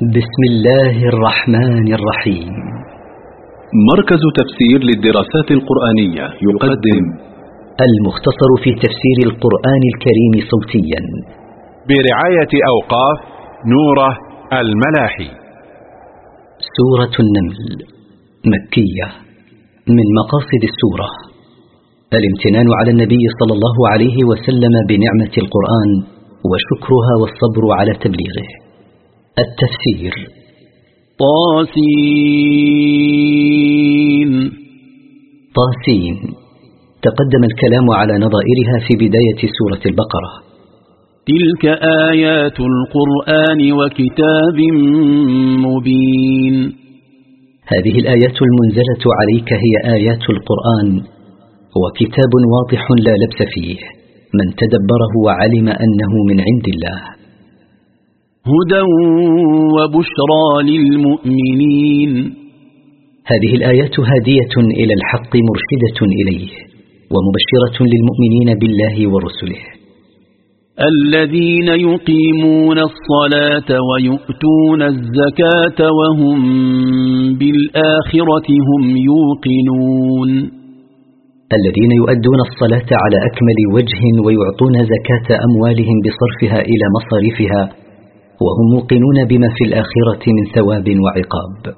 بسم الله الرحمن الرحيم. مركز تفسير للدراسات القرآنية يقدم المختصر في تفسير القرآن الكريم صوتيا. برعاية أوقاف نورة الملاحي. سورة النمل مكية من مقاصد السورة. الامتنان على النبي صلى الله عليه وسلم بنعمة القرآن وشكرها والصبر على تبليغه. التفسير. طاسين. طاسين. تقدم الكلام على نظائرها في بداية سورة البقرة. تلك آيات القرآن وكتاب مبين. هذه الآيات المنزلة عليك هي آيات القرآن. وكتاب واضح لا لبس فيه. من تدبره وعلم أنه من عند الله. هدى وبشرى للمؤمنين. هذه الآيات هادية إلى الحق مرشدة إليه ومبشرة للمؤمنين بالله ورسله. الذين يقيمون الصلاة ويؤتون الزكاة وهم بالآخرة هم يوقنون. الذين يؤدون الصلاة على أكمل وجه ويعطون زكاة أموالهم بصرفها إلى مصارفها وهم موقنون بما في الآخرة من ثواب وعقاب.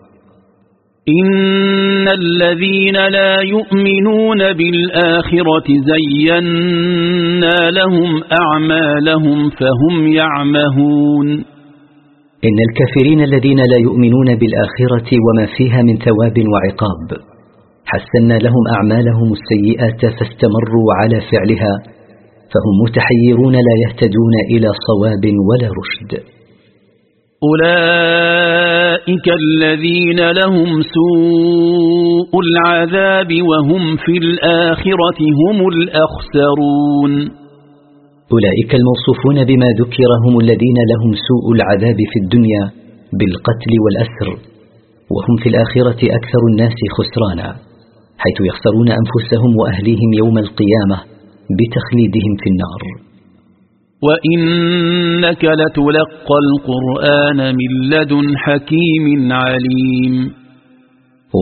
إن الذين لا يؤمنون بالآخرة زينا لهم أعمالهم فهم يعمهون. إن الكافرين الذين لا يؤمنون بالآخرة وما فيها من ثواب وعقاب. حسنا لهم أعمالهم السيئات فاستمروا على فعلها فهم متحيرون لا يهتدون إلى صواب ولا رشد. أولئك الذين لهم سوء العذاب وهم في الآخرة هم الأخسرون. أولئك الموصوفون بما ذكر هم الذين لهم سوء العذاب في الدنيا بالقتل والأسر وهم في الآخرة أكثر الناس خسرانا حيث يخسرون أنفسهم وأهليهم يوم القيامة بتخليدهم في النار. وإنك لتلقى القرآن من لدن حكيم عليم.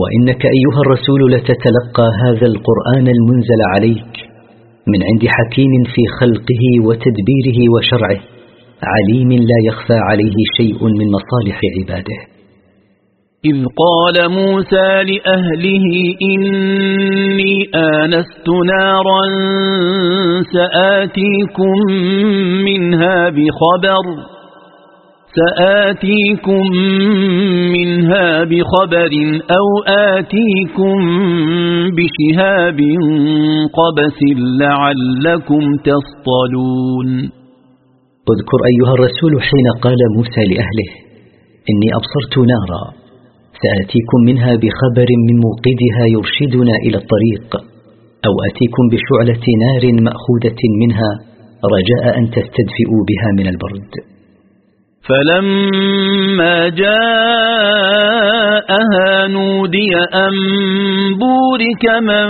وإنك أيها الرسول لتتلقى هذا القرآن المنزل عليك من عند حكيم في خلقه وتدبيره وشرعه. عليم لا يخفى عليه شيء من مصالح عباده. إذ قال موسى لأهله إني آنست نارا سآتيكم منها بخبر سآتيكم منها بخبر أو آتيكم بشهاب قبس لعلكم تصطلون. اذكر أيها الرسول حين قال موسى لأهله إني أبصرت نارا سآتيكم منها بخبر من موقدها يرشدنا إلى الطريق أو أتيكم بشعلة نار مأخوذة منها رجاء أن تستدفئوا بها من البرد. فلما جاءها نودي أن بورك من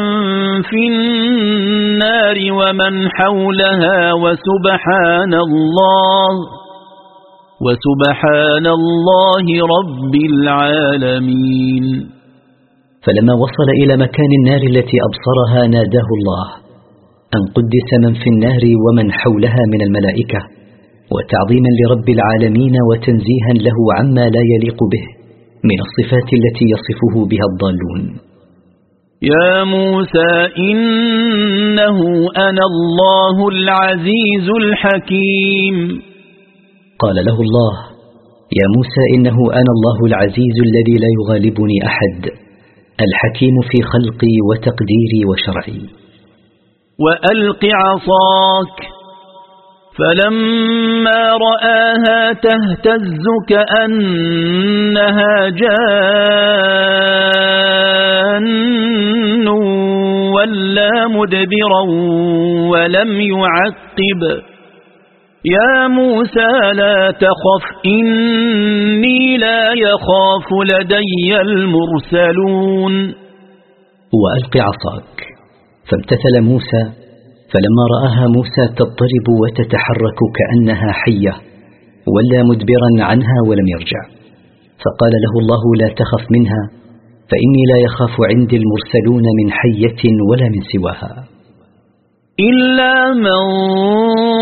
في النار ومن حولها وسبحان الله. وسبحان الله رب العالمين. فلما وصل إلى مكان النار التي أبصرها ناداه الله أن قدس من في النار ومن حولها من الملائكة وتعظيما لرب العالمين وتنزيها له عما لا يليق به من الصفات التي يصفه بها الضالون. يا موسى إنه أنا الله العزيز الحكيم. قال له الله يا موسى إنه أنا الله العزيز الذي لا يغالبني أحد الحكيم في خلقي وتقديري وشرعي. وألق عصاك فلما رآها تهتز كأنها جان ولا مدبرا ولم يعقب. يا موسى لا تخف إني لا يخاف لدي المرسلون. وألق عصاك. فامتثل موسى فلما رآها موسى تضطرب وتتحرك كأنها حية ولا مدبرا عنها ولم يرجع. فقال له الله لا تخف منها فإني لا يخاف عندي المرسلون من حية ولا من سواها. إلا من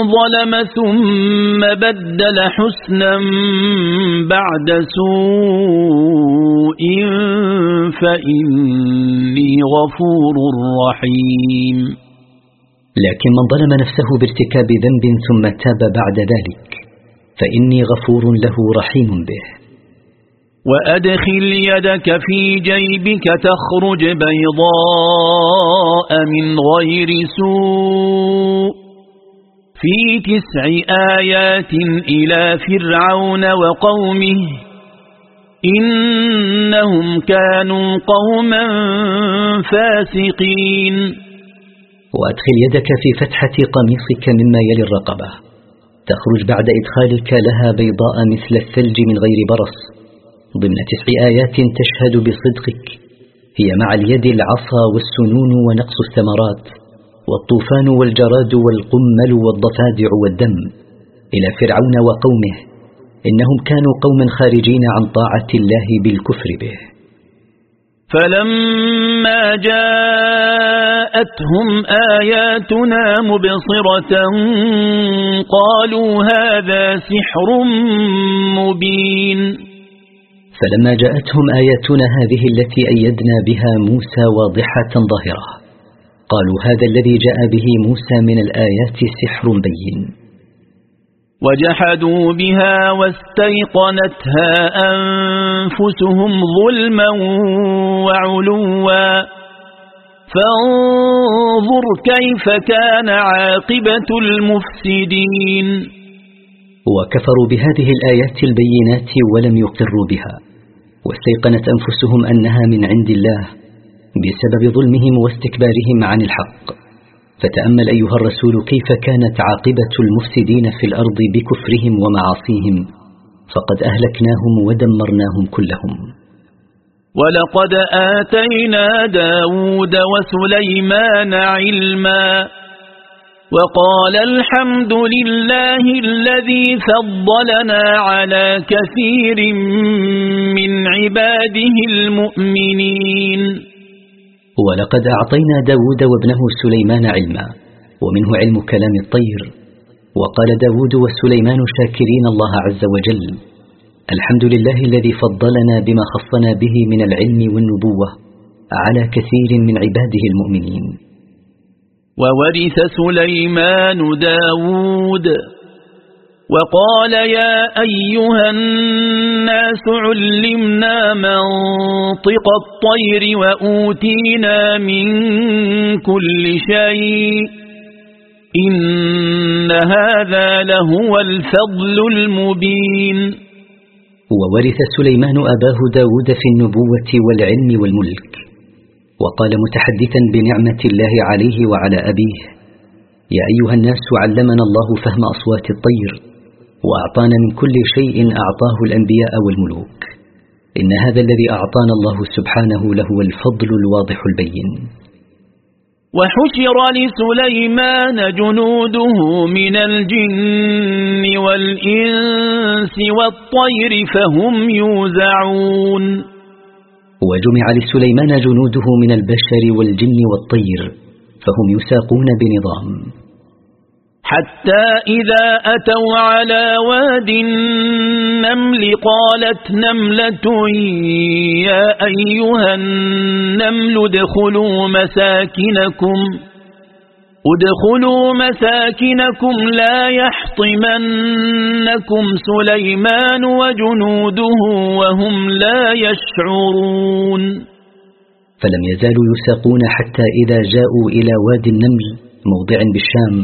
ظلم ثم بدل حسنا بعد سوء فإني غفور رحيم. لكن من ظلم نفسه بارتكاب ذنب ثم تاب بعد ذلك فإني غفور له رحيم به. وأدخل يدك في جيبك تخرج بيضاء من غير سوء. في تسع آيات إلى فرعون وقومه إنهم كانوا قوما فاسقين. وأدخل يدك في فتحة قميصك مما يلي الرقبة تخرج بعد إدخالك لها بيضاء مثل الثلج من غير برص. ضمن تسع آيات تشهد بصدقك هي مع اليد العصا والسنون ونقص الثمرات والطوفان والجراد والقمل والضفادع والدم إلى فرعون وقومه إنهم كانوا قوما خارجين عن طاعة الله بالكفر به. فلما جاءتهم آياتنا مبصرة قالوا هذا سحر مبين. فلما جاءتهم آياتنا هذه التي أيدنا بها موسى واضحة ظاهرة قالوا هذا الذي جاء به موسى من الآيات سحر بين. وجحدوا بها واستيقنتها أنفسهم ظلما وعلوا. فانظر كيف كان عاقبة المفسدين. وكفروا بهذه الآيات البينات ولم يقروا بها. واستيقنت أنفسهم أنها من عند الله بسبب ظلمهم واستكبارهم عن الحق. فتأمل أيها الرسول كيف كانت عاقبة المفسدين في الأرض بكفرهم ومعاصيهم. فقد أهلكناهم ودمرناهم كلهم. ولقد آتينا داود وسليمان علما وقال الحمد لله الذي فضلنا على كثير من عباده المؤمنين. ولقد أعطينا داود وابنه سليمان علما ومنه علم كلام الطير. وقال داود وسليمان شاكرين الله عز وجل الحمد لله الذي فضلنا بما خصنا به من العلم والنبوة على كثير من عباده المؤمنين. وورث سليمان داود وقال يا أيها الناس علمنا منطق الطير وأوتينا من كل شيء إن هذا لهو الفضل المبين وورث سليمان أباه داود في النبوة والعلم والملك. وقال متحدثا بنعمة الله عليه وعلى أبيه يا أيها الناس علمنا الله فهم أصوات الطير وأعطانا من كل شيء أعطاه الأنبياء والملوك. إن هذا الذي أعطانا الله سبحانه له الفضل الواضح البين. وحشر لسليمان جنوده من الجن والإنس والطير فهم يوزعون. وجمع لسليمان جنوده من البشر والجن والطير فهم يساقون بنظام. حتى إذا أتوا على واد النمل قالت نملة يا أيها النمل ادخلوا مساكنكم. ادخلوا مساكنكم لا يحطمنكم سليمان وجنوده وهم لا يشعرون. فلم يزالوا يساقون حتى إذا جاءوا إلى وادي النمل موضع بالشام.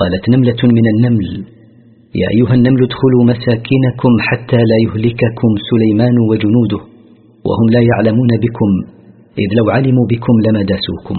قالت نملة من النمل يا أيها النمل ادخلوا مساكنكم حتى لا يهلككم سليمان وجنوده وهم لا يعلمون بكم إذ لو علموا بكم لما داسوكم.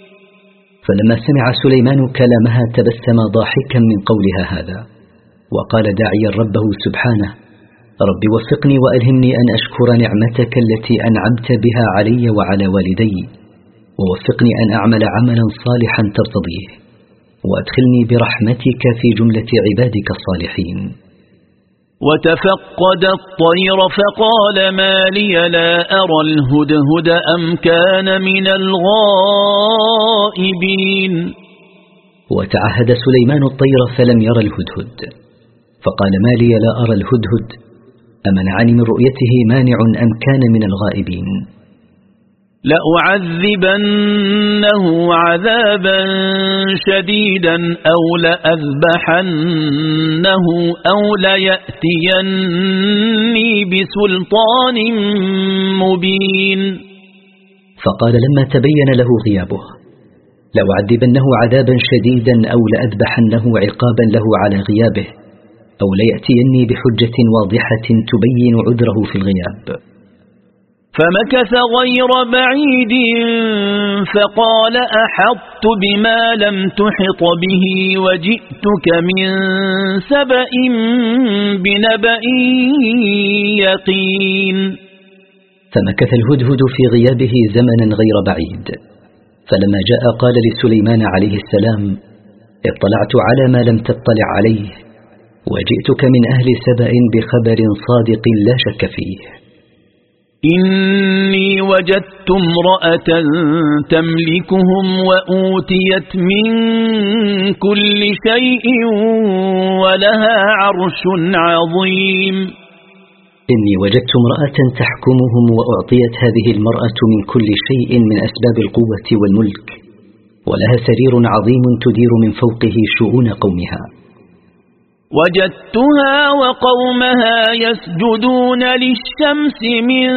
فلما سمع سليمان كلامها تبسم ضاحكا من قولها هذا وقال داعيا ربه سبحانه رب وفقني وألهمني أن أشكر نعمتك التي أنعمت بها علي وعلى والدي ووفقني أن أعمل عملا صالحا ترتضيه وأدخلني برحمتك في جملة عبادك الصالحين. وتفقد الطير فقال ما لي لا أرى الهدهد أم كان من الغائبين. وتعهد سليمان الطير فلم ير الهدهد فقال ما لي لا أرى الهدهد أمنعني من رؤيته مانع أم كان من الغائبين. لأعذبنه عذابا شديدا أو لأذبحنه أو ليأتيني بسلطان مبين. فقال لما تبين له غيابه لأعذبنه عذابا شديدا أو لأذبحنه عقابا له على غيابه أو ليأتيني بحجة واضحة تبين عذره في الغياب. فمكث غير بعيد فقال أحطت بما لم تحط به وجئتك من سبأ بنبأ يقين. فمكث الهدهد في غيابه زمنا غير بعيد. فلما جاء قال لسليمان عليه السلام اطلعت على ما لم تطلع عليه وجئتك من أهل سبأ بخبر صادق لا شك فيه. إني وجدت امرأة تملكهم وأوتيت من كل شيء ولها عرش عظيم. إني وجدت امرأة تحكمهم وأعطيت هذه المرأة من كل شيء من أسباب القوة والملك ولها سرير عظيم تدير من فوقه شؤون قومها. وجدتها وقومها يسجدون للشمس من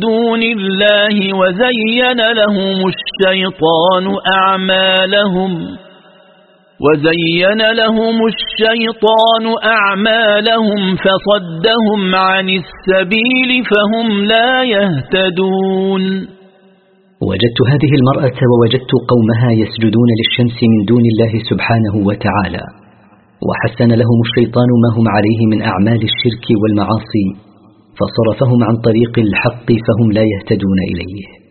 دون الله وزين لهم الشيطان أعمالهم وزين لهم الشيطان أعمالهم فصدهم عن السبيل فهم لا يهتدون وجدت هذه المرأة ووجدت قومها يسجدون للشمس من دون الله سبحانه وتعالى. وحسن لهم الشيطان ما هم عليه من أعمال الشرك والمعاصي فصرفهم عن طريق الحق فهم لا يهتدون إليه.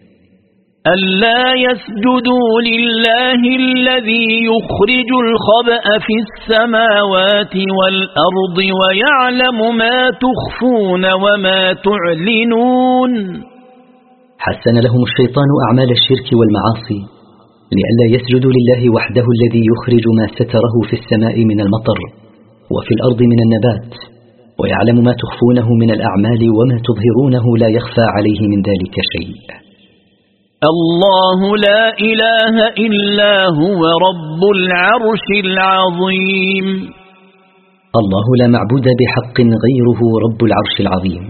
ألا يسجدوا لله الذي يخرج الخبأ في السماوات والأرض ويعلم ما تخفون وما تعلنون؟ حسن لهم الشيطان أعمال الشرك والمعاصي لئلا يسجدوا لله وحده الذي يخرج ما ستره في السماء من المطر وفي الأرض من النبات ويعلم ما تخفونه من الأعمال وما تظهرونه لا يخفى عليه من ذلك شيء. الله لا إله إلا هو رب العرش العظيم. الله لا معبود بحق غيره رب العرش العظيم.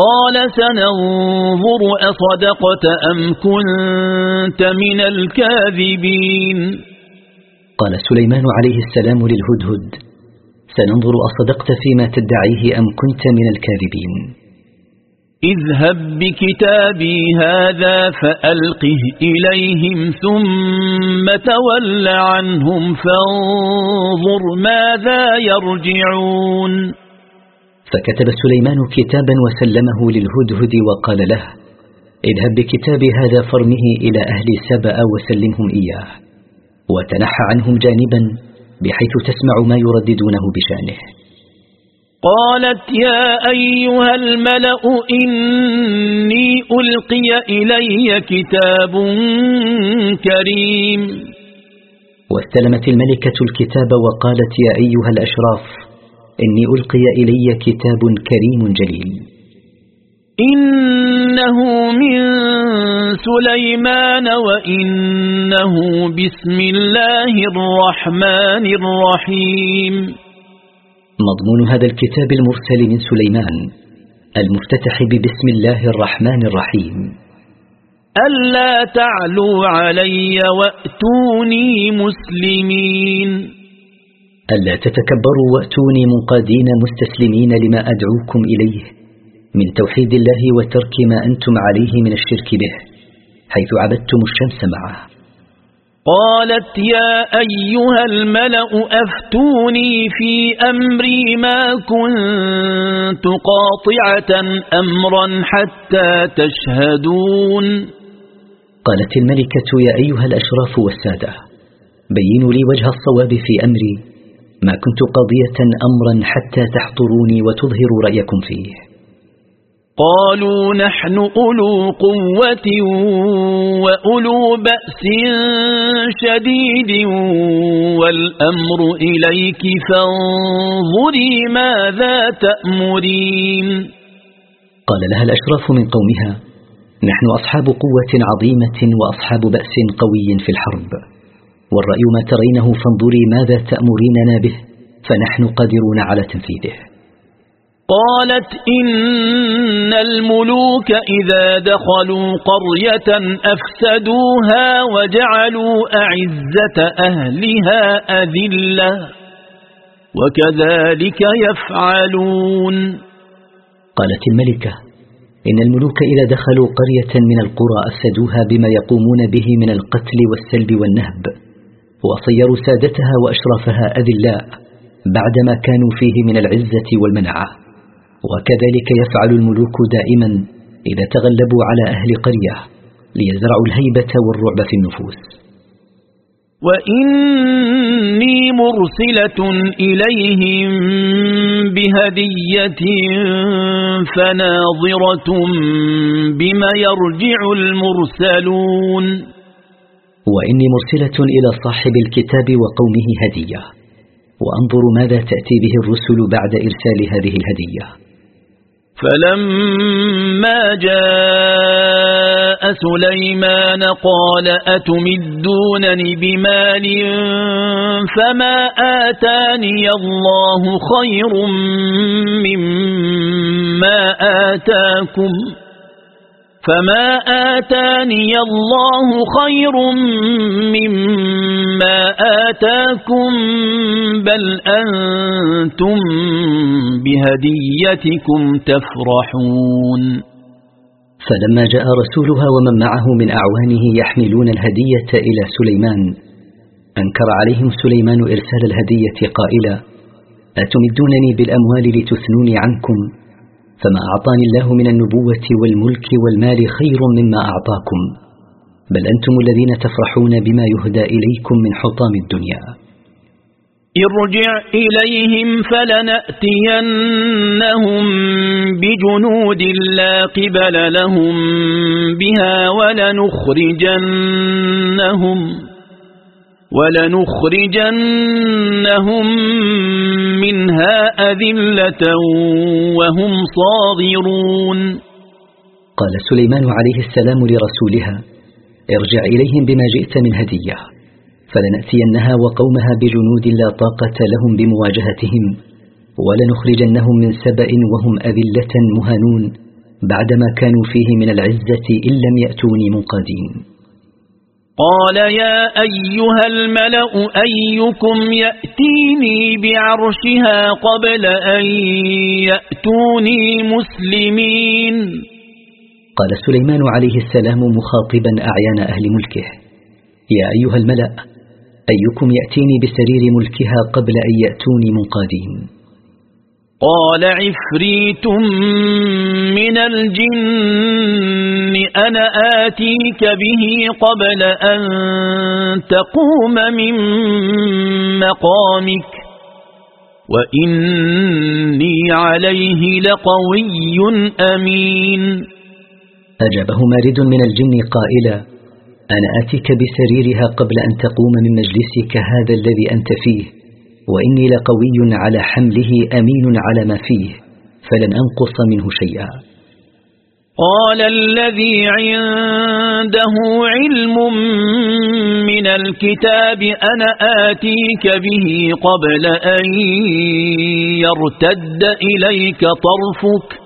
قال سننظر أصدقت أم كنت من الكاذبين. قال سليمان عليه السلام للهدهد سننظر أصدقت فيما تدعيه أم كنت من الكاذبين. اذهب بكتابي هذا فألقه إليهم ثم تول عنهم فانظر ماذا يرجعون. فكتب سليمان كتابا وسلمه للهدهد وقال له اذهب بكتاب هذا فرمه إلى أهل سبأ وسلمهم إياه وتنحى عنهم جانبا بحيث تسمع ما يرددونه بشأنه. قالت يا أيها الملأ إني ألقي إلي كتاب كريم. واستلمت الملكة الكتاب وقالت يا أيها الأشراف إني ألقي إلي كتاب كريم جليل. إنه من سليمان وإنه بسم الله الرحمن الرحيم. مضمون هذا الكتاب المرسل من سليمان المفتتح ببسم الله الرحمن الرحيم. ألا تعلوا علي وأتوني مسلمين. ألا تتكبروا وأتوني منقادين مستسلمين لما أدعوكم إليه من توحيد الله وترك ما أنتم عليه من الشرك به حيث عبدتم الشمس معه. قالت يا أيها الملأ أفتوني في أمري ما كنت قاطعة أمرا حتى تشهدون. قالت الملكة يا أيها الأشراف والسادة بينوا لي وجه الصواب في أمري ما كنت قاضية أمرا حتى تحضروني وتظهروا رأيكم فيه. قالوا نحن أولو قوة وأولو بأس شديد والأمر إليك فانظري ماذا تأمرين. قال لها الأشراف من قومها نحن أصحاب قوة عظيمة وأصحاب بأس قوي في الحرب. والرأي ما ترينه فانظري ماذا تأمريننا به فنحن قادرون على تنفيذه. قالت إن الملوك إذا دخلوا قرية أفسدوها وجعلوا أعزة أهلها أذلة وكذلك يفعلون. قالت الملكة إن الملوك إذا دخلوا قرية من القرى أفسدوها بما يقومون به من القتل والسلب والنهب. وصيروا سادتها وأشرافها أذلاء بعدما كانوا فيه من العزة والمنعة. وكذلك يفعل الملوك دائما إذا تغلبوا على أهل قرية ليزرعوا الهيبة والرعب في النفوس. وإني مرسلة إليهم بهدية فناظرة بما يرجع المرسلون. وإني مرسلة إلى صاحب الكتاب وقومه هدية. وأنظر ماذا تأتي به الرسل بعد إرسال هذه الهدية. فلما جاء سليمان قال أتمدونني بمال فما آتاني الله خير مما آتاكم؟ فما آتاني الله خير مما آتاكم بل أنتم بهديتكم تفرحون فلما جاء رسولها ومن معه من أعوانه يحملون الهدية إلى سليمان أنكر عليهم سليمان إرسال الهدية قائلا أتمدونني بالأموال لتثنوني عنكم؟ فما أعطاني الله من النبوة والملك والمال خير مما أعطاكم. بل أنتم الذين تفرحون بما يهدى إليكم من حطام الدنيا. ارجع إليهم فلنأتينهم بجنود لا قبل لهم بها ولنخرجنهم. ولنخرجنهم منها أذلة وهم صاغرون. قال سليمان عليه السلام لرسولها ارجع إليهم بما جئت من هدية فلنأتينها وقومها بجنود لا طاقة لهم بمواجهتهم ولنخرجنهم من سبأ وهم أذلة مهانون بعدما كانوا فيه من العزة إن لم يأتوني منقادين. قال يا أيها الملأ أيكم يأتيني بعرشها قبل أن يأتوني مسلمين قال سليمان عليه السلام مخاطبا أعيان أهل ملكه. يا أيها الملأ أيكم يأتيني بسرير ملكها قبل أن يأتوني منقادين. قال عفريت من الجن أنا آتيك به قبل أن تقوم من مقامك وإني عليه لقوي أمين. أجابه مارد من الجن قائلا أنا آتيك بسريرها قبل أن تقوم من مجلسك هذا الذي أنت فيه. وإني لقوي على حمله أمين على ما فيه فلن أنقص منه شيئا. قال الذي عنده علم من الكتاب أنا آتيك به قبل أن يرتد إليك طرفك.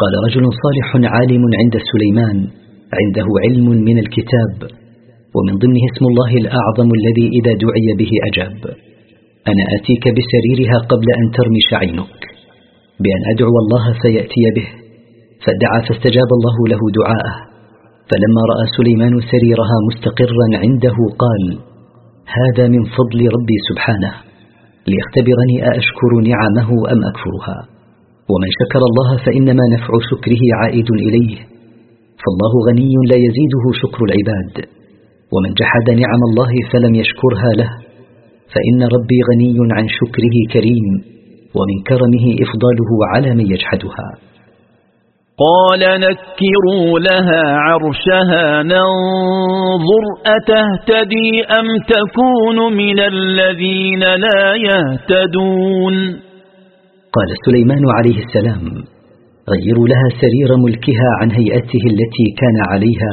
قال رجل صالح عالم عند سليمان عنده علم من الكتاب ومن ضمنه اسم الله الأعظم الذي إذا دعي به أجاب. أنا آتيك بسريرها قبل أن ترمش عينك. بأن أدعو الله فيأتي به. فدعا فاستجاب الله له دعاءه. فلما رأى سليمان سريرها مستقرا عنده قال هذا من فضل ربي سبحانه ليختبرني أأشكر نعمه أم أكفرها؟ ومن شكر الله فإنما نفع شكره عائد إليه. فالله غني لا يزيده شكر العباد. ومن جحد نعم الله فلم يشكرها له. فإن ربي غني عن شكره كريم. ومن كرمه إفضاله على من يجحدها. قال نكروا لها عرشها. ننظر أتهتدي أم تكون من الذين لا يهتدون. قال سليمان عليه السلام غيروا لها سرير ملكها عن هيئته التي كان عليها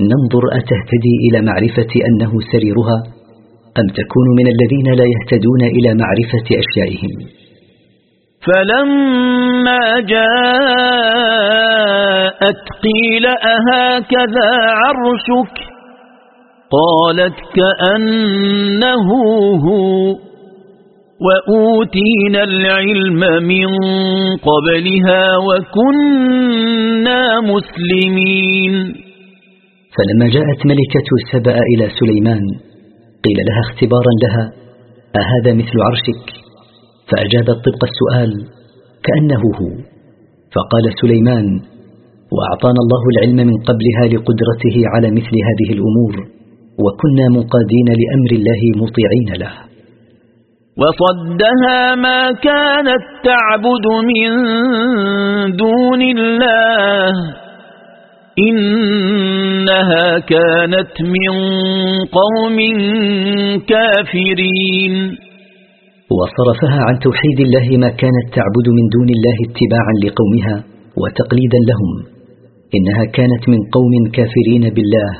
ننظر أتهتدي إلى معرفة أنه سريرها أم تكون من الذين لا يهتدون إلى معرفة أشيائهم؟ فلما جاءت قيل أهكذا عرشك؟ قالت كأنه هو. وأوتينا العلم من قبلها وكنا مسلمين. فلما جاءت ملكة سبأ إلى سليمان قيل لها اختبارا لها أهذا مثل عرشك؟ فأجابت طبق السؤال كأنه هو. فقال سليمان وأعطانا الله العلم من قبلها لقدرته على مثل هذه الأمور وكنا منقادين لأمر الله مطيعين له. وصدها ما كانت تعبد من دون الله. إنها كانت من قوم كافرين. وصرفها عن توحيد الله ما كانت تعبد من دون الله اتباعا لقومها وتقليدا لهم. إنها كانت من قوم كافرين بالله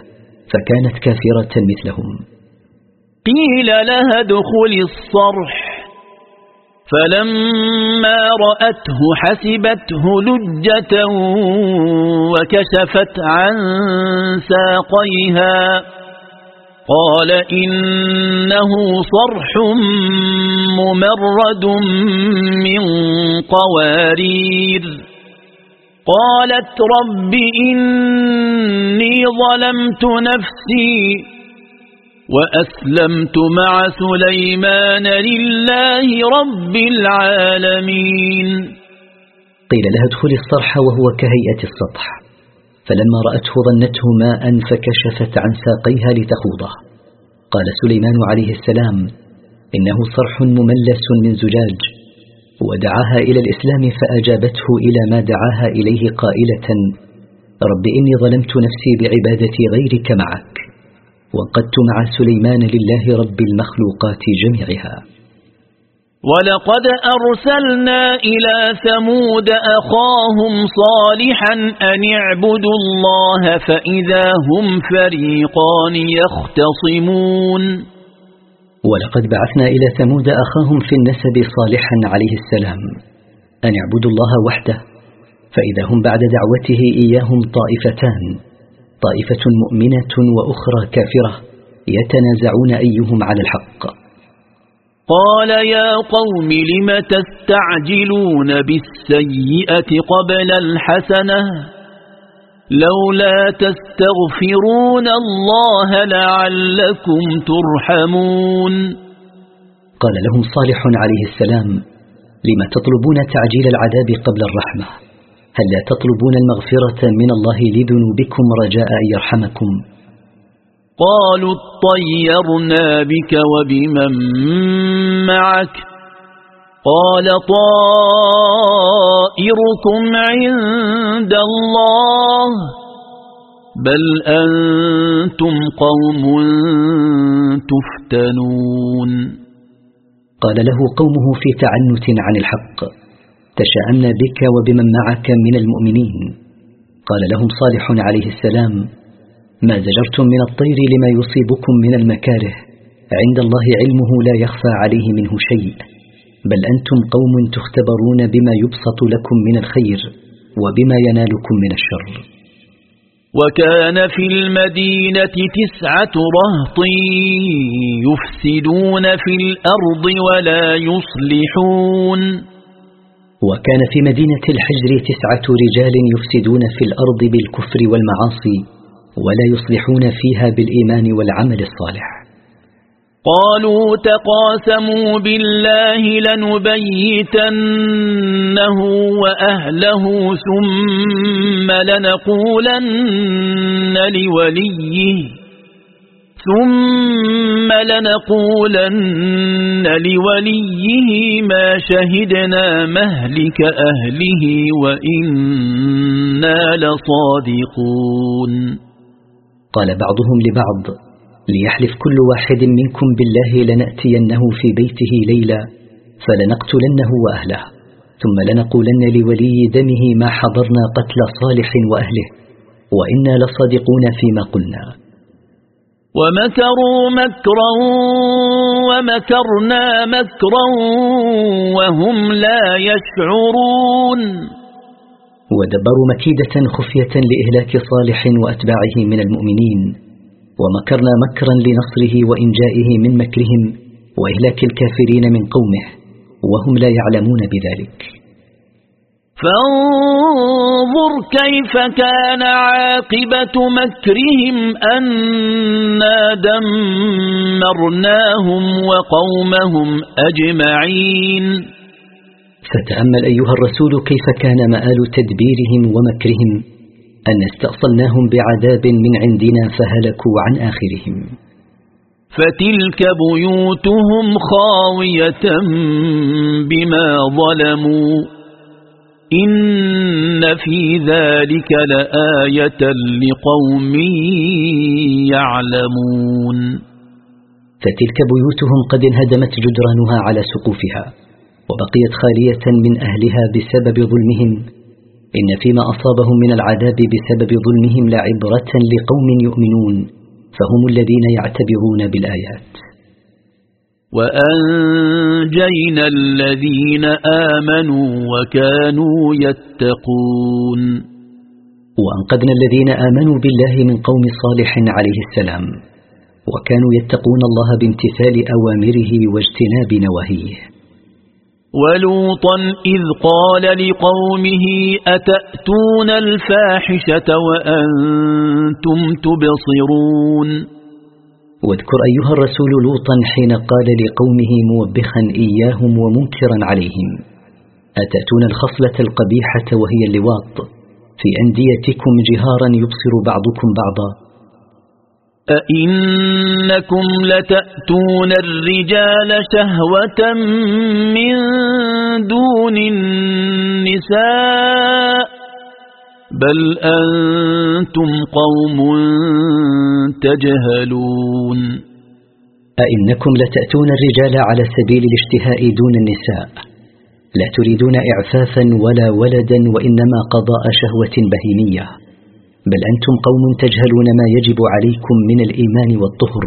فكانت كافرة مثلهم. قيل لها ادخل الصرح. فلما رأته حسبته لجة وكشفت عن ساقيها. قال إنه صرح ممرد من قوارير. قالت رب إني ظلمت نفسي. وأسلمت مع سليمان لله رب العالمين. قيل لها ادخلي الصرح وهو كهيئة السطح. فلما رأته ظنته ماء فكشفت عن ساقيها لتخوضه. قال سليمان عليه السلام إنه صرح مملس من زجاج. ودعاها إلى الإسلام فأجابته إلى ما دعاها إليه قائلة رب إني ظلمت نفسي بعبادتي غيرك معك. وقدت مع سليمان لله رب المخلوقات جميعها. ولقد أرسلنا إلى ثمود أخاهم صالحا أن اعبدوا الله فإذا هم فريقان يختصمون. ولقد بعثنا إلى ثمود أخاهم في النسب صالحا عليه السلام أن اعبدوا الله وحده فإذا هم بعد دعوته إياهم طائفتان. طائفة مؤمنة وأخرى كافرة يتنازعون أيهم على الحق. قال يا قوم لم تستعجلون بالسيئة قبل الحسنة؟ لولا تستغفرون الله لعلكم ترحمون. قال لهم صالح عليه السلام لم تطلبون تعجيل العذاب قبل الرحمة؟ هل لا تطلبون المغفرة من الله لذنوبكم رجاء أن يرحمكم. قالوا اطيرنا بك وبمن معك. قال طائركم عند الله. بل أنتم قوم تفتنون. قال له قومه في تعنت عن الحق. تشأمنا بك وبمن معك من المؤمنين. قال لهم صالح عليه السلام ما زجرتم من الطير لما يصيبكم من المكاره. عند الله علمه لا يخفى عليه منه شيء. بل أنتم قوم تختبرون بما يبسط لكم من الخير وبما ينالكم من الشر. وكان في المدينة تسعة رهط يفسدون في الأرض ولا يصلحون. وكان في مدينة الحجر تسعة رجال يفسدون في الأرض بالكفر والمعاصي ولا يصلحون فيها بالإيمان والعمل الصالح. قالوا تقاسموا بالله لنبيتنه وأهله ثم لنقولن لوليه. ثم لنقولن لوليه ما شهدنا مهلك أهله وإنا لصادقون. قال بعضهم لبعض ليحلف كل واحد منكم بالله لنأتينه في بيته ليلا فلنقتلنه وأهله ثم لنقولن لولي دمه ما حضرنا قتل صالح وأهله وإنا لصادقون فيما قلنا. ومكروا مكرا ومكرنا مكرا وهم لا يشعرون. ودبروا مكيدة خفية لإهلاك صالح وأتباعه من المؤمنين ومكرنا مكرا لنصره وإنجائه من مكرهم وإهلاك الكافرين من قومه وهم لا يعلمون بذلك. فانظر كيف كان عاقبة مكرهم أنا دمرناهم وقومهم أجمعين. فتأمل أيها الرسول كيف كان مآل تدبيرهم ومكرهم أن استأصلناهم بعذاب من عندنا فهلكوا عن آخرهم. فتلك بيوتهم خاوية بما ظلموا. إن في ذلك لآية لقوم يعلمون. فتلك بيوتهم قد انهدمت جدرانها على سقوفها وبقيت خالية من أهلها بسبب ظلمهم. إن فيما أصابهم من العذاب بسبب ظلمهم لعبرة لقوم يؤمنون فهم الذين يعتبرون بالآيات. وأنجينا الذين آمنوا وكانوا يتقون. وأنقذنا الذين آمنوا بالله من قوم صالح عليه السلام وكانوا يتقون الله بامتثال أوامره واجتناب نواهيه. ولوطا إذ قال لقومه أتأتون الفاحشة وأنتم تبصرون؟ واذكر أيها الرسول لوطا حين قال لقومه موبخا إياهم ومنكرا عليهم أتأتون الخصلة القبيحة وهي اللواط؟ في أنديتكم جهارا يبصر بعضكم بعضا. أئنكم لتأتون الرجال شهوة من دون النساء؟ بل أنتم قوم تجهلون أئنكم لتأتون الرجال على سبيل الاشتهاء دون النساء. لا تريدون إعفافا ولا ولدا وإنما قضاء شهوة بهيمية. بل أنتم قوم تجهلون ما يجب عليكم من الإيمان والطهر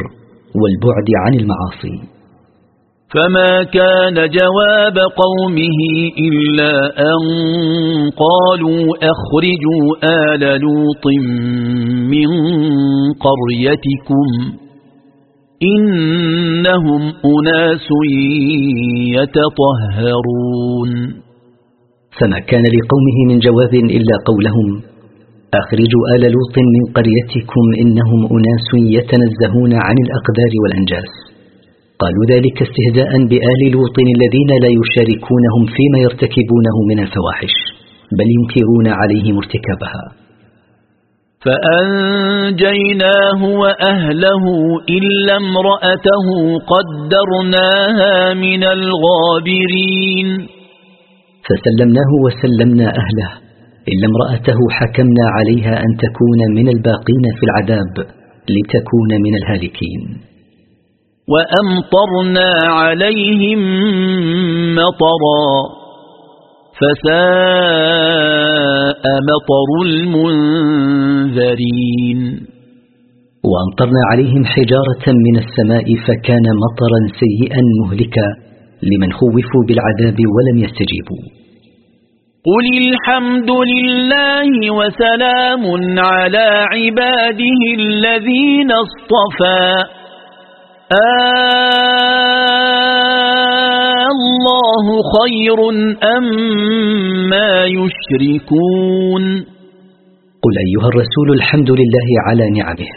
والبعد عن المعاصي. فما كان جواب قومه إلا أن قالوا أخرجوا آل لوط من قريتكم إنهم أناس يتطهرون. فما كان لقومه من جواب إلا قولهم أخرجوا آل لوط من قريتكم إنهم أناس يتنزهون عن الأقدار والأنجاس. قالوا ذلك استهزاء بآل لوط الذين لا يشاركونهم فيما يرتكبونه من الفواحش بل ينكرون عليهم ارتكابها. فأنجيناه وأهله إلا امرأته قدرناها من الغابرين. فسلمناه وسلمنا أهله إلا امرأته حكمنا عليها أن تكون من الباقين في العذاب لتكون من الهالكين. وأمطرنا عليهم مطرا فساء مطر المنذرين. وأمطرنا عليهم حجارة من السماء فكان مطرا سيئا مهلكا لمن خوفوا بالعذاب ولم يستجيبوا. قل الحمد لله وسلام على عباده الذين اصطفى. آه الله خير أم ما يشركون؟ قل أيها الرسول الحمد لله على نعمه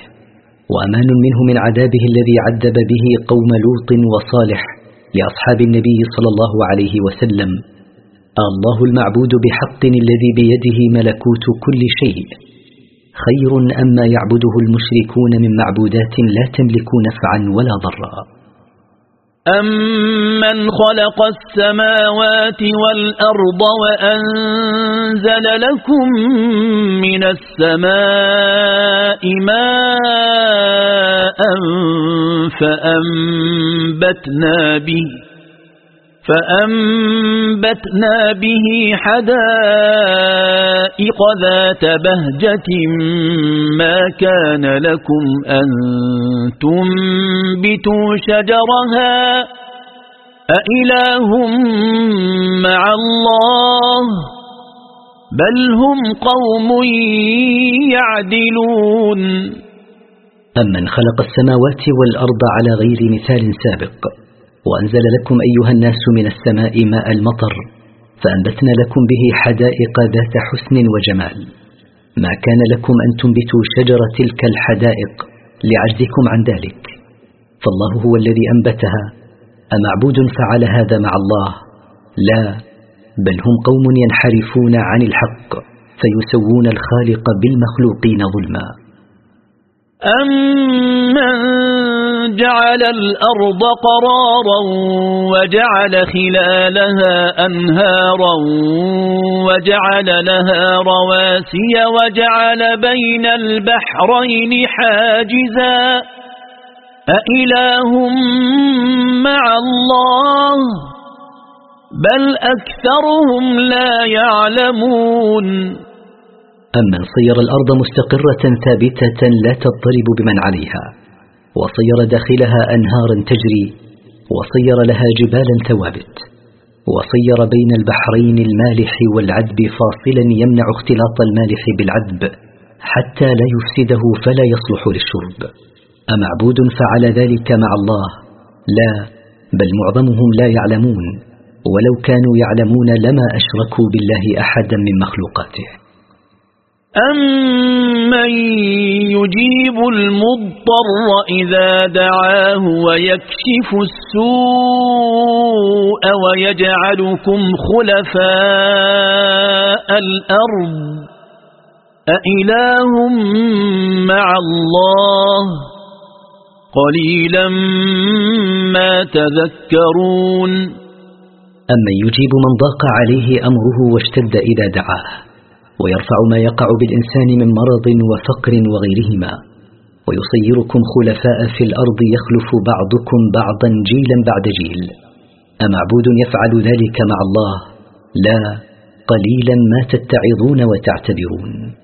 وأمان منه من عذابه الذي عذب به قوم لوط وصالح لأصحاب النبي صلى الله عليه وسلم. الله المعبود بحق الذي بيده ملكوت كل شيء. خير أما يعبده المشركون من معبودات لا تملك نفعا ولا ضرا. أمن خلق السماوات والأرض وأنزل لكم من السماء ماء فأنبتنا به فأنبتنا به حدائق ذات بهجة ما كان لكم أن تنبتوا شجرها أإله مع الله بل هم قوم يعدلون. أمن خلق السماوات والأرض على غير مثال سابق. وأنزل لكم أيها الناس من السماء ماء المطر فأنبتنا لكم به حدائق ذات حسن وجمال. ما كان لكم أن تنبتوا شجر تلك الحدائق لعجزكم عن ذلك. فالله هو الذي أنبتها. أمعبود فعل هذا مع الله؟ لا بل هم قوم ينحرفون عن الحق فيسوون الخالق بالمخلوقين ظلما. أمن جعل الأرض قرارا وجعل خلالها أنهارا وجعل لها رواسي وجعل بين البحرين حاجزا أإله مع الله بل أكثرهم لا يعلمون أمن صير الأرض مستقرة ثابتة لا تضطرب بمن عليها. وصير داخلها أنهارا تجري وصير لها جبالا ثوابت وصير بين البحرين المالح والعذب فاصلا يمنع اختلاط المالح بالعذب حتى لا يفسده فلا يصلح للشرب. أمعبود فعل ذلك مع الله؟ لا بل معظمهم لا يعلمون ولو كانوا يعلمون لما أشركوا بالله أحدا من مخلوقاته. أمن يجيب المضطر إذا دعاه ويكشف السوء ويجعلكم خلفاء الأرض أإله مع الله قليلا ما تذكرون أمن يجيب من ضاق عليه أمره واشتد إذا دعاه ويرفع ما يقع بالإنسان من مرض وفقر وغيرهما. ويصيركم خلفاء في الأرض يخلف بعضكم بعضا جيلا بعد جيل. أمعبود يفعل ذلك مع الله؟ لا. قليلا ما تتعظون وتعتبرون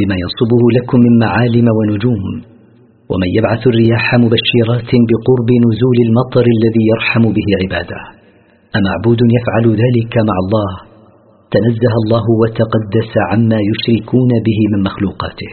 بما ينصبه لكم من معالم ونجوم ومن يبعث الرياح مبشرات بقرب نزول المطر الذي يرحم به عباده. أمعبود يفعل ذلك مع الله؟ تنزه الله وتقدس عما يشركون به من مخلوقاته.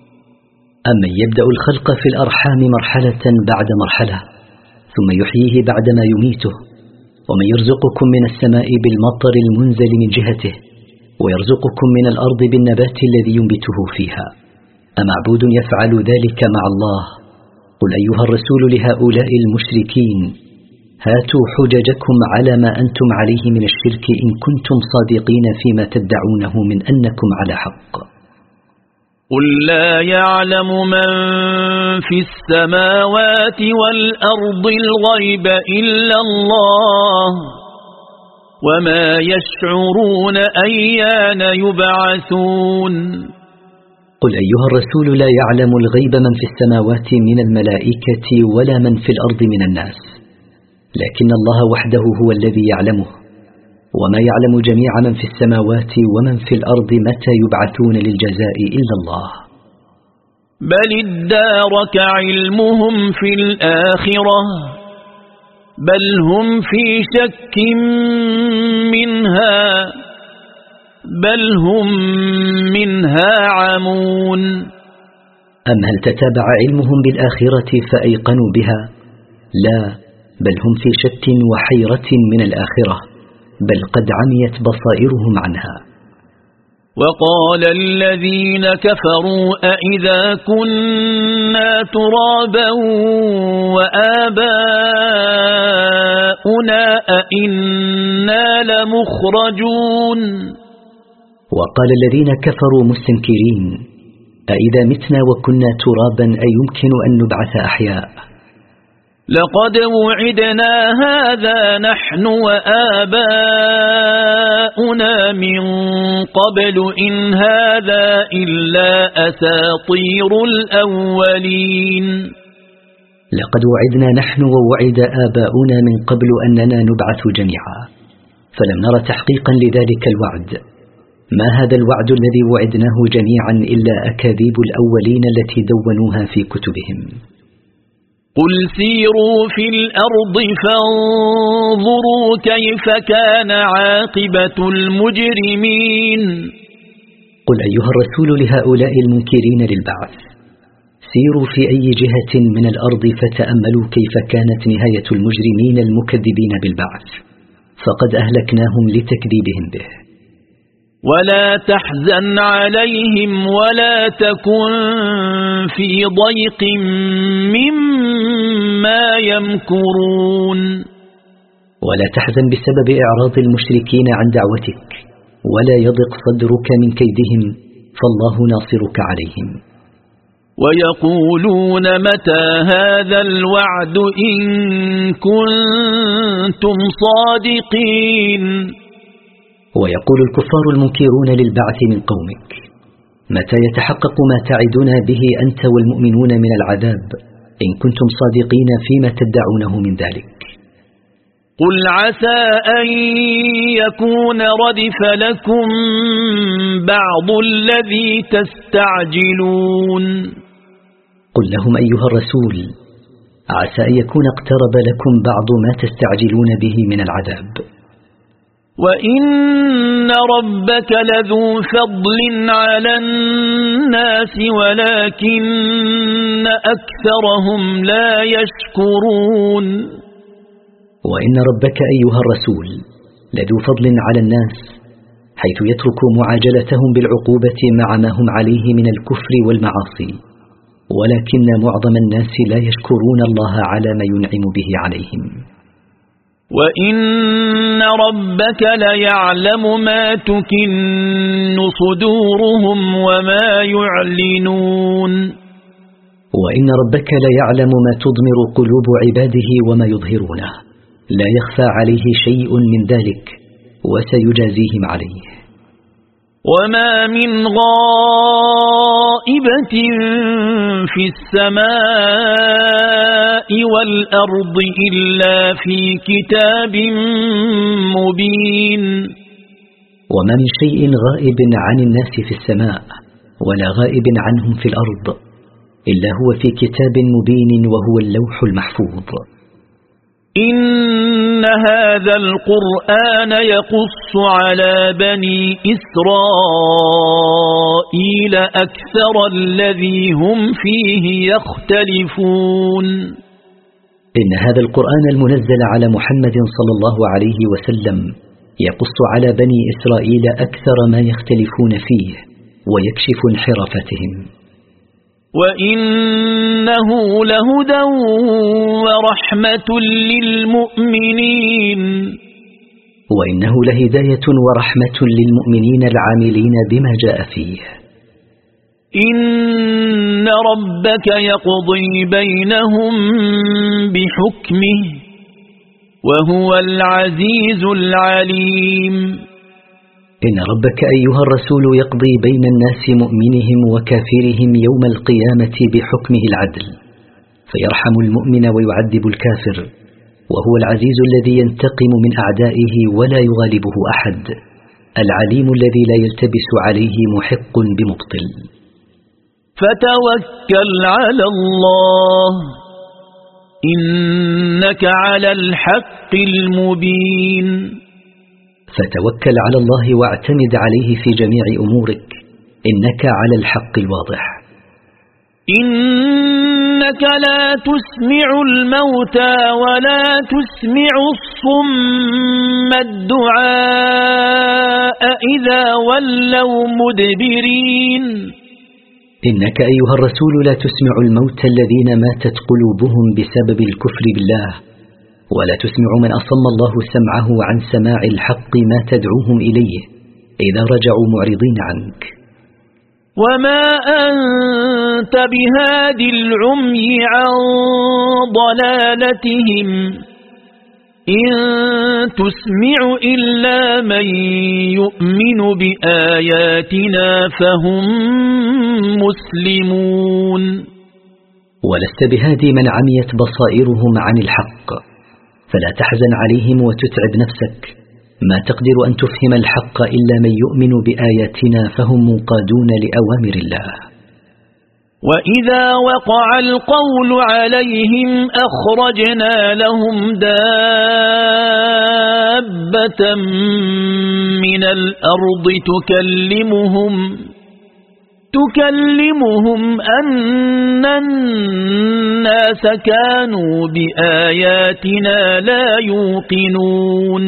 أمن يبدأ الخلق في الأرحام مرحلة بعد مرحلة ثم يحييه بعدما يميته ومن يرزقكم من السماء بالمطر المنزل من جهته ويرزقكم من الأرض بالنبات الذي ينبته فيها. أمعبود يفعل ذلك مع الله؟ قل أيها الرسول لهؤلاء المشركين هاتوا حججكم على ما أنتم عليه من الشرك إن كنتم صادقين فيما تدعونه من أنكم على حق. قل لا يعلم من في السماوات والأرض الغيب إلا الله وما يشعرون أيان يبعثون قل أيها الرسول لا يعلم الغيب من في السماوات من الملائكة ولا من في الأرض من الناس لكن الله وحده هو الذي يعلمه وما يعلم جميع من في السماوات ومن في الأرض متى يبعثون للجزاء إلا الله. بل ادارك علمهم في الآخرة بل هم في شك منها بل هم منها عمون. أم هل تتابع علمهم بالآخرة فأيقنوا بها؟ لا بل هم في شك وحيرة من الآخرة. بل قد عميت بصائرهم عنها. وقال الذين كفروا أئذا كنا ترابا وآباؤنا أئنا لمخرجون. وقال الذين كفروا مستنكرين أئذا متنا وكنا ترابا أيمكن أن نبعث أحياء؟ لقد وعدنا هذا نحن وآباؤنا من قبل إن هذا إلا أساطير الأولين. لقد وعدنا نحن ووعد آباؤنا من قبل أننا نبعث جميعا فلم نرى تحقيقا لذلك الوعد. ما هذا الوعد الذي وعدناه جميعا إلا أكاذيب الأولين التي دونوها في كتبهم؟ قل سيروا في الأرض فانظروا كيف كان عاقبة المجرمين. قل أيها الرسول لهؤلاء المنكرين للبعث سيروا في أي جهة من الأرض فتأملوا كيف كانت نهاية المجرمين المكذبين بالبعث فقد أهلكناهم لتكذيبهم به. ولا تحزن عليهم ولا تكن في ضيق مما يمكرون. ولا تحزن بسبب إعراض المشركين عن دعوتك ولا يضق صدرك من كيدهم فالله ناصرك عليهم. ويقولون متى هذا الوعد إن كنتم صادقين؟ ويقول الكفار المنكرون للبعث من قومك متى يتحقق ما تعدنا به أنت والمؤمنون من العذاب؟ إن كنتم صادقين فيما تدعونه من ذلك. قل عسى أن يكون ردف لكم بعض الذي تستعجلون. قل لهم أيها الرسول عسى أن يكون اقترب لكم بعض ما تستعجلون به من العذاب. وإن ربك لذو فضل على الناس ولكن أكثرهم لا يشكرون وإن ربك أيها الرسول لذو فضل على الناس حيث يترك معاجلتهم بالعقوبة مع ما هم عليه من الكفر والمعاصي. ولكن معظم الناس لا يشكرون الله على ما ينعم به عليهم. وإن ربك ليعلم ما تكن صدورهم وما يعلنون وإن ربك ليعلم ما تضمر قلوب عباده وما يظهرونه. لا يخفى عليه شيء من ذلك وسيجازيهم عليه. وما من غائبة في السماء والأرض إلا في كتاب مبين وما من شيء غائب عن الناس في السماء ولا غائب عنهم في الأرض إلا هو في كتاب مبين وهو اللوح المحفوظ إن هذا القرآن يقص على بني إسرائيل أكثر الذي هم فيه يختلفون. إن هذا القرآن المنزل على محمد صلى الله عليه وسلم يقص على بني إسرائيل أكثر ما يختلفون فيه ويكشف انحرافتهم وإنه لهدى ورحمة للمؤمنين. وإنه لهداية ورحمة للمؤمنين العاملين بما جاء فيه. إن ربك يقضي بينهم بحكمه وهو العزيز العليم. إن ربك أيها الرسول يقضي بين الناس مؤمنهم وكافرهم يوم القيامة بحكمه العدل فيرحم المؤمن ويعذب الكافر وهو العزيز الذي ينتقم من أعدائه ولا يغالبه أحد العليم الذي لا يلتبس عليه محق بمبطل. فتوكل على الله إنك على الحق المبين. فتوكل على الله واعتمد عليه في جميع أمورك. إنك على الحق الواضح. إنك لا تسمع الموتى ولا تسمع الصم الدعاء إذا ولوا مدبرين. إنك أيها الرسول لا تسمع الموتى الذين ماتت قلوبهم بسبب الكفر بالله. ولا تسمع من أصم الله سمعه عن سماع الحق ما تدعوهم إليه إذا رجعوا معرضين عنك. وما أنت بهاد العمي عن ضلالتهم. إن تسمع إلا من يؤمن بآياتنا فهم مسلمون. ولست بهادي من عميت بصائرهم عن الحق. فلا تحزن عليهم وتتعب نفسك. ما تقدر أن تفهم الحق إلا من يؤمن بآياتنا فهم منقادون لأوامر الله. وإذا وقع القول عليهم أخرجنا لهم دابة من الأرض تكلمهم. تكلمهم أن الناس كانوا بآياتنا لا يوقنون.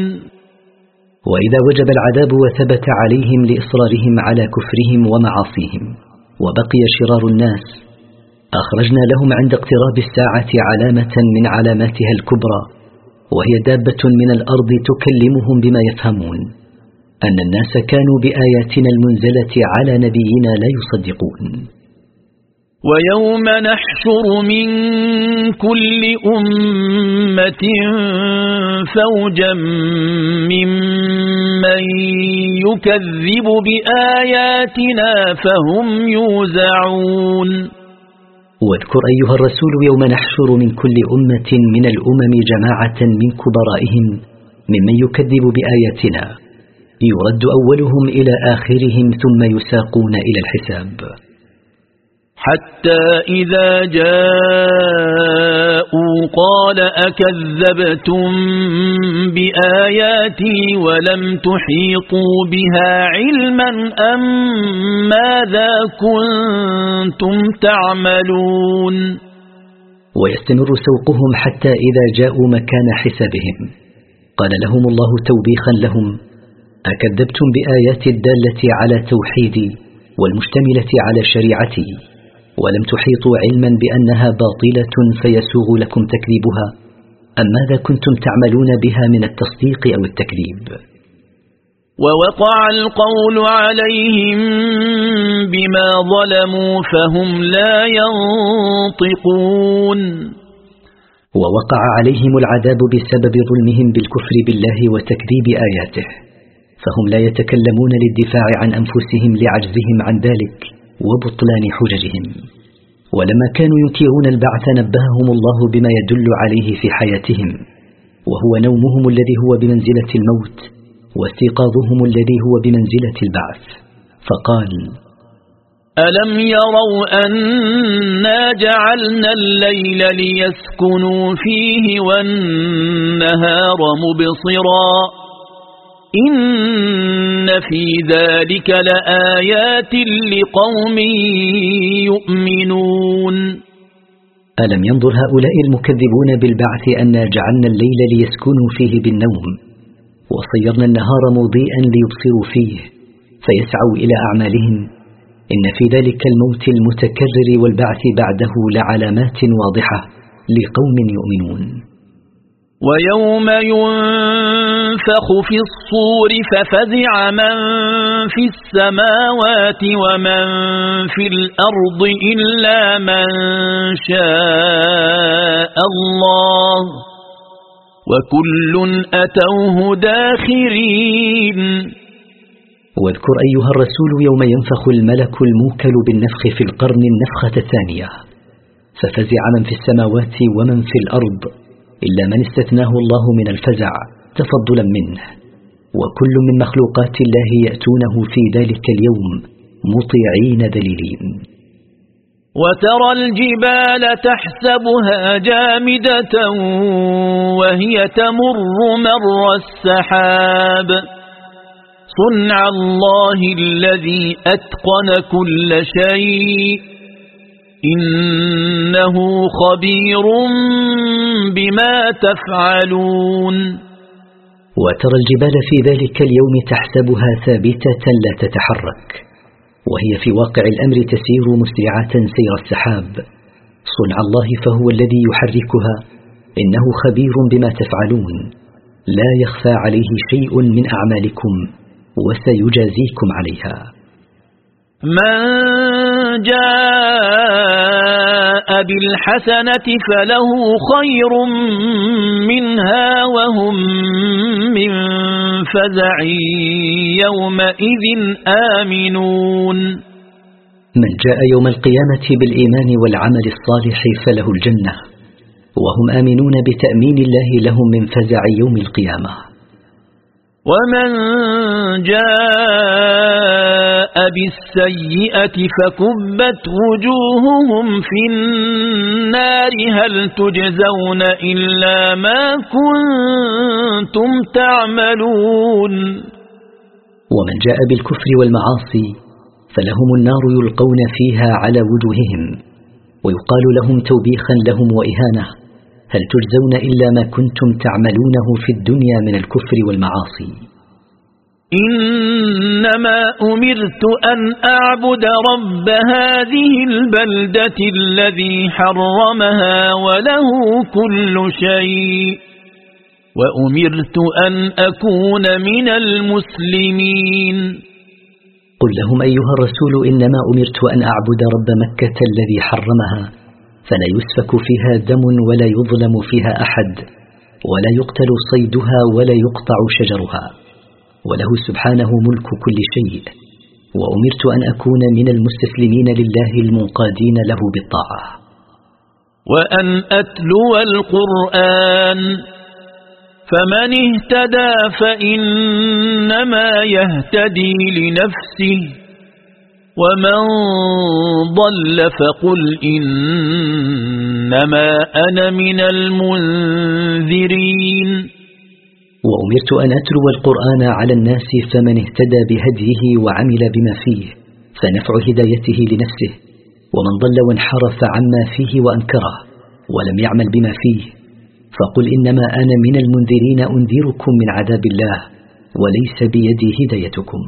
وإذا وجب العذاب وثبت عليهم لإصرارهم على كفرهم ومعاصيهم وبقي شرار الناس أخرجنا لهم عند اقتراب الساعة علامة من علاماتها الكبرى وهي دابة من الأرض تكلمهم بما يفهمون. أن الناس كانوا بآياتنا المنزلة على نبينا لا يصدقون. ويوم نحشر من كل أمة فوجا ممن يكذب بآياتنا فهم يوزعون. واذكر أيها الرسول يوم نحشر من كل أمة من الأمم جماعة من كبرائهم ممن يكذب بآياتنا. يرد أولهم إلى آخرهم ثم يساقون إلى الحساب. حتى إذا جاءوا قال أكذبتم بآياتي ولم تحيطوا بها علما أم ماذا كنتم تعملون؟ ويستمر سوقهم حتى إذا جاءوا مكان حسابهم. قال لهم الله توبيخا لهم. أكذبتم بآيات الدالة على توحيدي والمشتملة على شريعتي ولم تحيطوا علما بأنها باطلة فيسوغ لكم تكذيبها أم ماذا كنتم تعملون بها من التصديق أو التكذيب؟ ووقع القول عليهم بما ظلموا فهم لا ينطقون. ووقع عليهم العذاب بسبب ظلمهم بالكفر بالله وتكذيب آياته. فهم لا يتكلمون للدفاع عن أنفسهم لعجزهم عن ذلك وبطلان حججهم. ولما كانوا ينكرون البعث نبههم الله بما يدل عليه في حياتهم وهو نومهم الذي هو بمنزلة الموت واستيقاظهم الذي هو بمنزلة البعث. فقال ألم يروا أنا جعلنا الليل ليسكنوا فيه والنهار مبصرا إن في ذلك لآيات لقوم يؤمنون ألم ينظر هؤلاء المكذبون بالبعث أنا جعلنا الليل ليسكنوا فيه بالنوم وصيرنا النهار مضيئا ليبصروا فيه فيسعوا إلى أعمالهم؟ إن في ذلك الموت المتكرر والبعث بعده لعلامات واضحة لقوم يؤمنون. ويوم ينفخ في الصور ففزع من في السماوات ومن في الأرض إلا من شاء الله وكل أتوه داخرين. واذكر أيها الرسول يوم ينفخ الملك الموكل بالنفخ في القرن النفخة الثانية. ففزع من في السماوات ومن في الأرض إلا من استثناه الله من الفزع. تفضلا منه. وكل من مخلوقات الله يأتونه في ذلك اليوم مطيعين دليلين وترى الجبال تحسبها جامدة وهي تمر مر السحاب. صنع الله الذي أتقن كل شيء. إنه خبير بما تفعلون. وترى الجبال في ذلك اليوم تحسبها ثابتة لا تتحرك وهي في واقع الأمر تسير مسرعة سير السحاب. صنع الله فهو الذي يحركها إنه خبير بما تفعلون. لا يخفى عليه شيء من أعمالكم وسيجازيكم عليها. من جاء بالحسنة فله خير منها وهم من فزع يومئذ آمنون. من جاء يوم القيامة بالإيمان والعمل الصالح فله الجنة وهم آمنون بتأمين الله لهم من فزع يوم القيامة. ومن جاء بالسيئة فكبت وجوههم في النار. هل تجزون إلا ما كنتم تعملون؟ ومن جاء بالكفر والمعاصي فلهم النار يلقون فيها على وجوههم ويقال لهم توبيخا لهم وإهانة. هل تجزون إلا ما كنتم تعملونه في الدنيا من الكفر والمعاصي؟ إنما أمرت أن أعبد رب هذه البلدة الذي حرمها وله كل شيء. وأمرت أن أكون من المسلمين. قل لهم أيها الرسول إنما أمرت أن أعبد رب مكة الذي حرمها فلا يسفك فيها دم ولا يظلم فيها أحد ولا يقتل صيدها ولا يقطع شجرها. وله سبحانه ملك كل شيء. وأمرت أن أكون من المستسلمين لله المنقادين له بالطاعة. وأن أتلو القرآن فمن اهتدى فإنما يهتدي لنفسه ومن ضل فقل إنما أنا من المنذرين. وأمرت أن أتلو القرآن على الناس فمن اهتدى بهديه وعمل بما فيه فنفع هدايته لنفسه ومن ضل وانحرف عما فيه وأنكره ولم يعمل بما فيه. فقل إنما أنا من المنذرين أنذركم من عذاب الله وليس بيدي هدايتكم.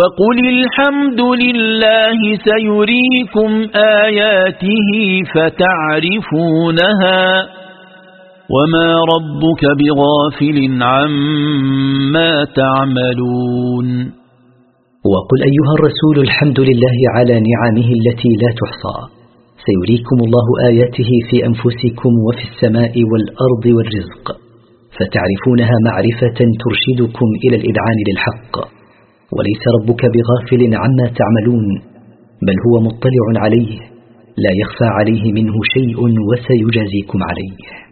وقل الحمد لله سيريكم آياته فتعرفونها. وما ربك بغافل عما تعملون وقل أيها الرسول الحمد لله على نعمه التي لا تحصى سيريكم الله آياته في أنفسكم وفي السماء والأرض والرزق فتعرفونها معرفة ترشدكم إلى الإذعان للحق وليس ربك بغافل عما تعملون بل هو مطلع عليه لا يخفى عليه منه شيء وسيجازيكم عليه